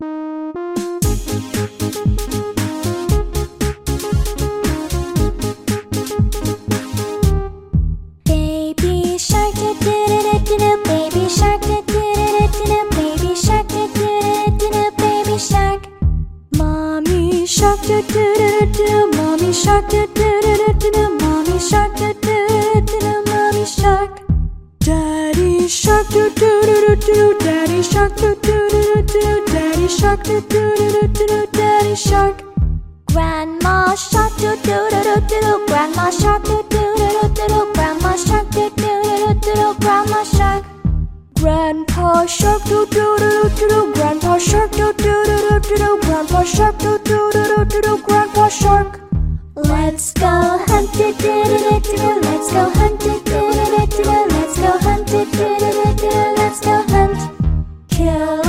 Baby do do do do do daddy shark Grandma shark do do do do do do grandma shark do do do do do do grandma shark do do do do do do grandma shark Grandpa shark do do do do do do grandpa shark do do do do do do grandpa shark do do do do do do grandpa shark Let's go hunt do do do do do do let's go hunt do do do do do do let's go hunt do do do do do let's go hunt Killer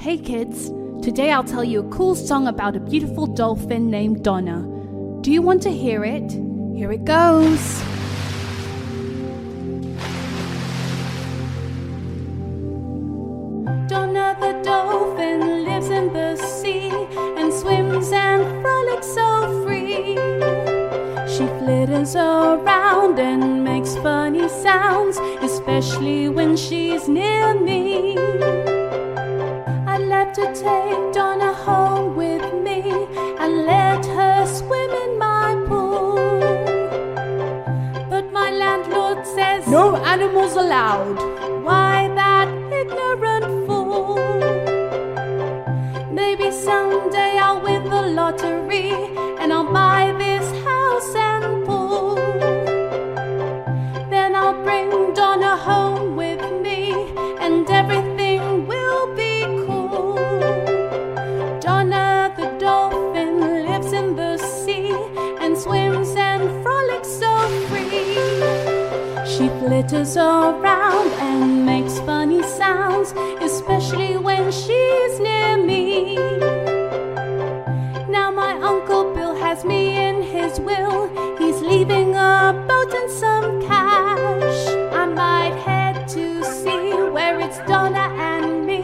Hey kids, today I'll tell you a cool song about a beautiful dolphin named Donna. Do you want to hear it? Here it goes. Donna the dolphin lives in the sea and swims and frolics so free. She flitters around and makes funny sounds, especially when she's near me. To take Donna home with me and let her swim in my pool. But my landlord says no animals allowed. She flitters around and makes funny sounds, especially when she's near me. Now my Uncle Bill has me in his will. He's leaving a boat and some cash. I might head to see where it's Donna and me,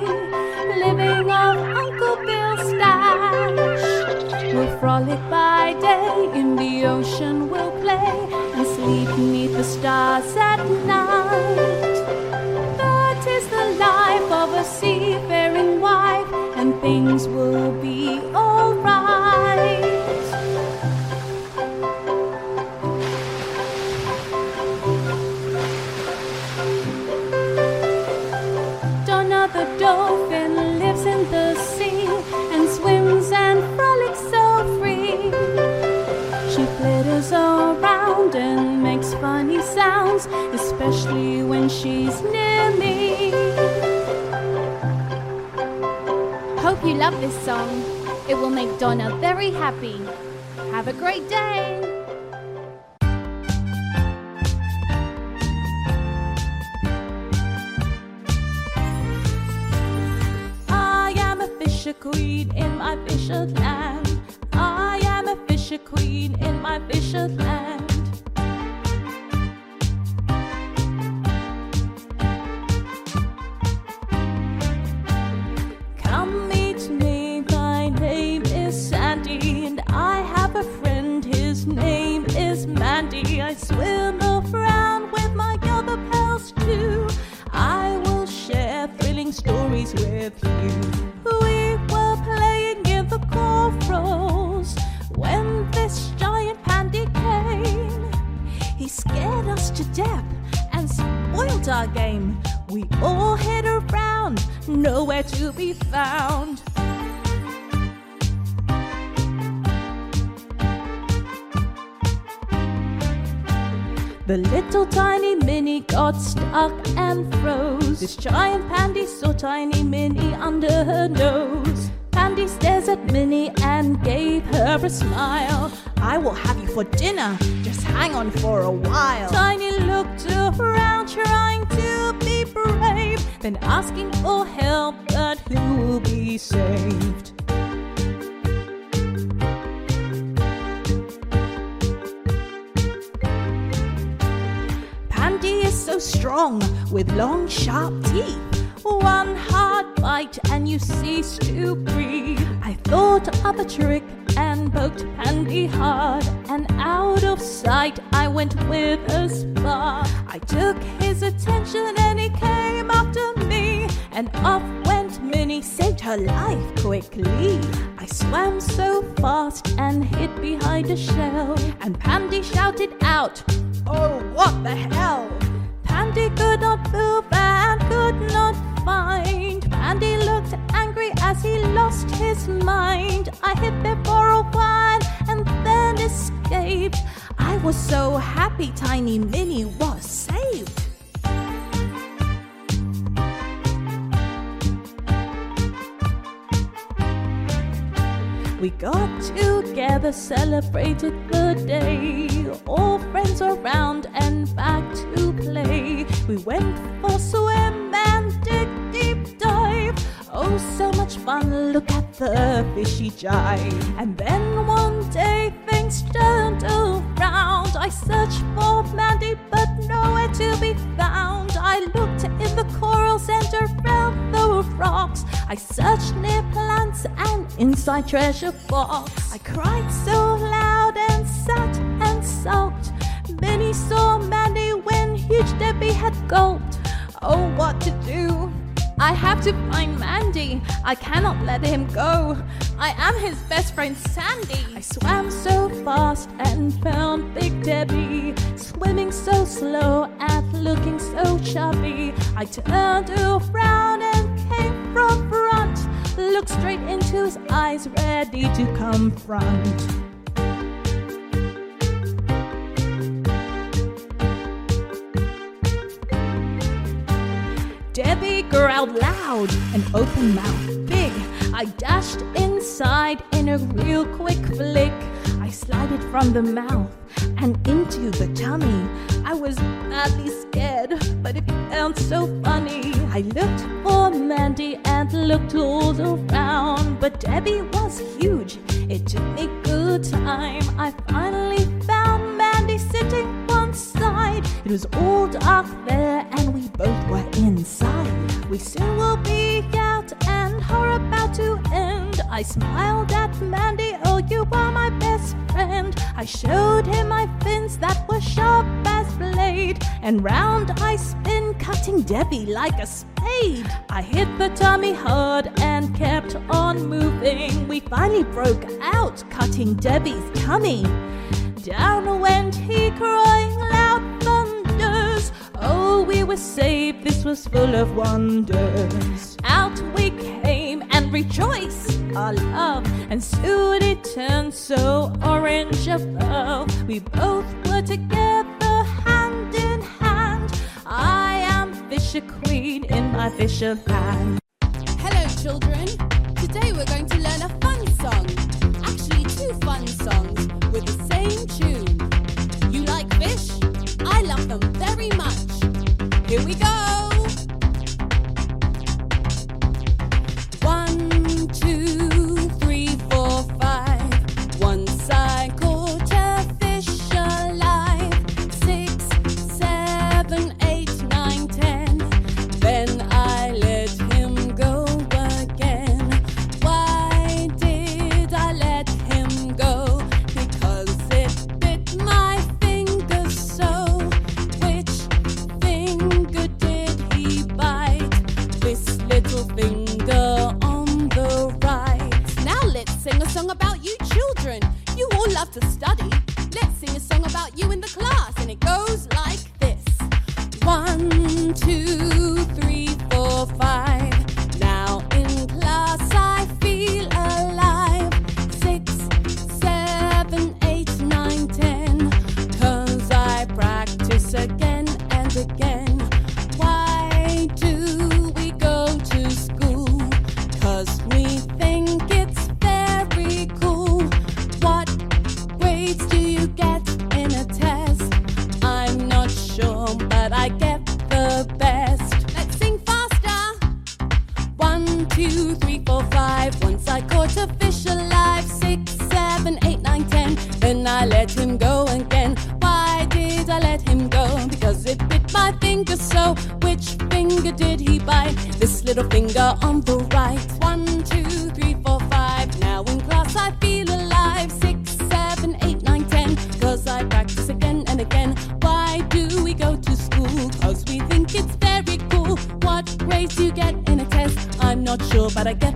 living off Uncle Bill's stash. We'll frolic by day, in the ocean we'll play, sleep beneath the stars at night. That is the life of a seafaring wife, and things will be especially when she's near me. Hope you love this song. It will make Donna very happy. Have a great day! I am a fisher queen in my fisher land. I am a fisher queen in my fisher land. Our game. We all hid around, nowhere to be found. The little tiny Minnie got stuck and froze. This giant pandy saw tiny Minnie under her nose. Pandy stares at Minnie and gave her a smile. I will have you for dinner. Just hang on for a while. Tiny looked around, trying to be brave, then asking for help, but who will be saved? So strong with long, sharp teeth. One hard bite and you cease to breathe. I thought of a trick and poked Pandy hard, and out of sight I went with a spar. I took his attention and he came after me, and off went Minnie, saved her life quickly. I swam so fast and hid behind a shell, and Pandy shouted out, Oh, what the hell? Pandy could not move and could not find. Pandy looked angry as he lost his mind. I hid there for a while and then escaped. I was so happy Tiny Minnie was We got together, celebrated the day. All friends around and back to play. We went for swim and did deep dive. Oh, so much fun! Look at the fishy jive. And then one day inside treasure box. I cried so loud and sat and sulked. Minnie saw Mandy when huge Debbie had gulped. Oh, what to do? I have to find Mandy. I cannot let him go. I am his best friend Sandy. I swam so fast and found Big Debbie, swimming so slow and looking so chubby. I turned around and came from looked straight into his eyes, ready to confront. Debbie growled loud and open mouth big. I dashed inside in a real quick flick. I slided from the mouth and into the tummy. I was badly scared, but it felt so funny. I looked for Mandy and looked all around, but Debbie was huge. It took me good time. I finally found Mandy sitting one side. It was all dark there, and we both were inside. We soon will be out, and her about to end. I smiled at Mandy, oh, you are my best friend. I showed him my fins that were sharp as blade, and round I cutting Debbie like a spade. I hit the tummy hard and kept on moving. We finally broke out, cutting Debbie's tummy. Down went he crying loud thunders. Oh, we were saved, this was full of wonders. Out we came and rejoiced our love, and soon it turned so orange above. We both were together, Fisher Queen in my Fisher land. Hello, children. Today we're going to learn a fun song. Actually, two fun songs with the same tune. You like fish? I love them very much. Here we go. middle finger on the right. One, two, three, four, five. Now in class I feel alive. Six, seven, eight, nine, ten. Cause I practice again and again. Why do we go to school? Cause we think it's very cool. What grades you get in a test? I'm not sure, but I get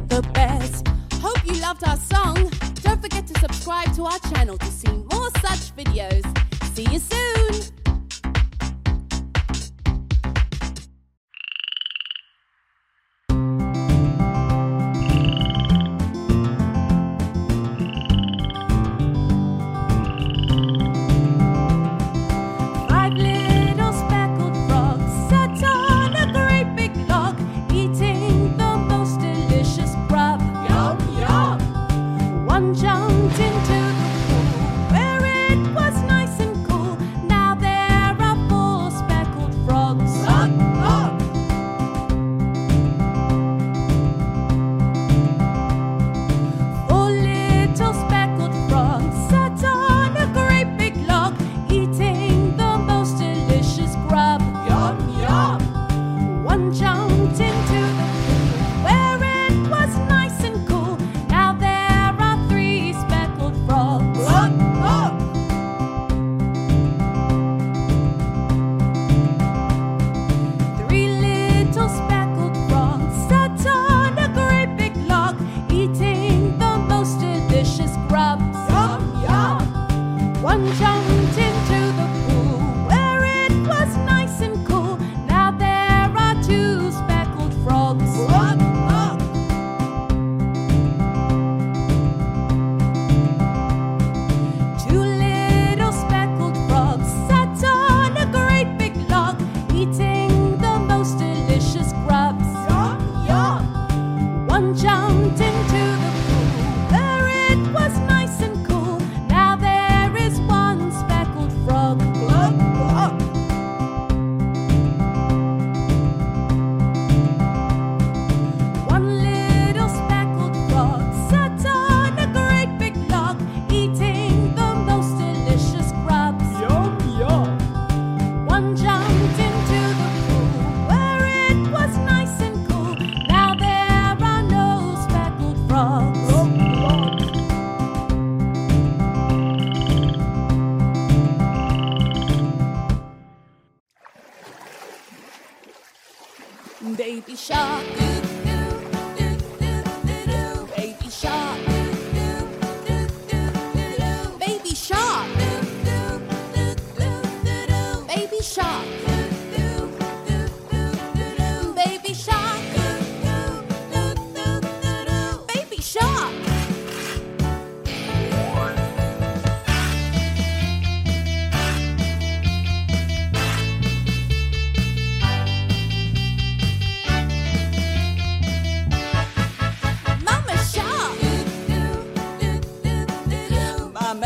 baby shark.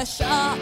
杀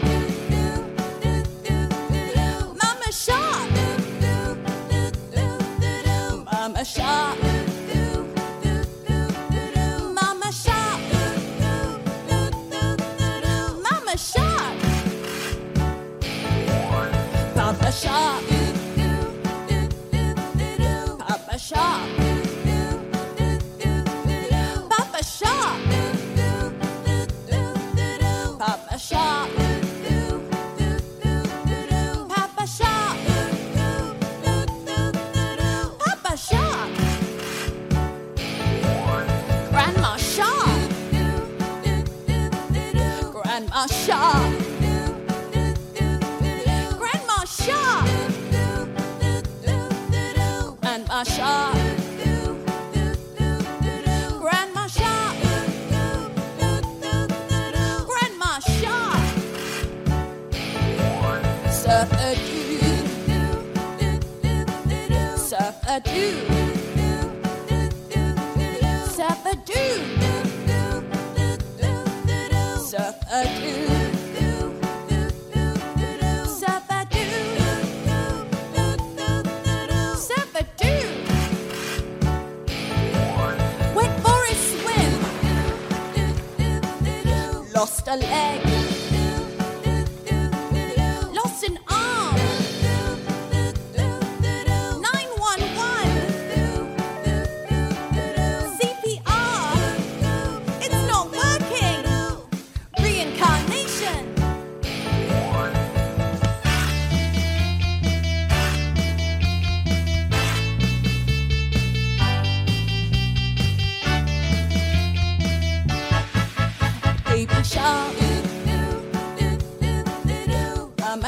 lost a leg.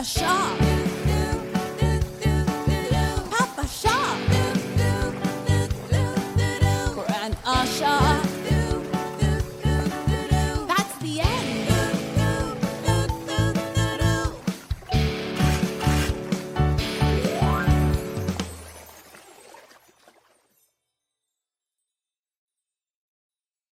Baby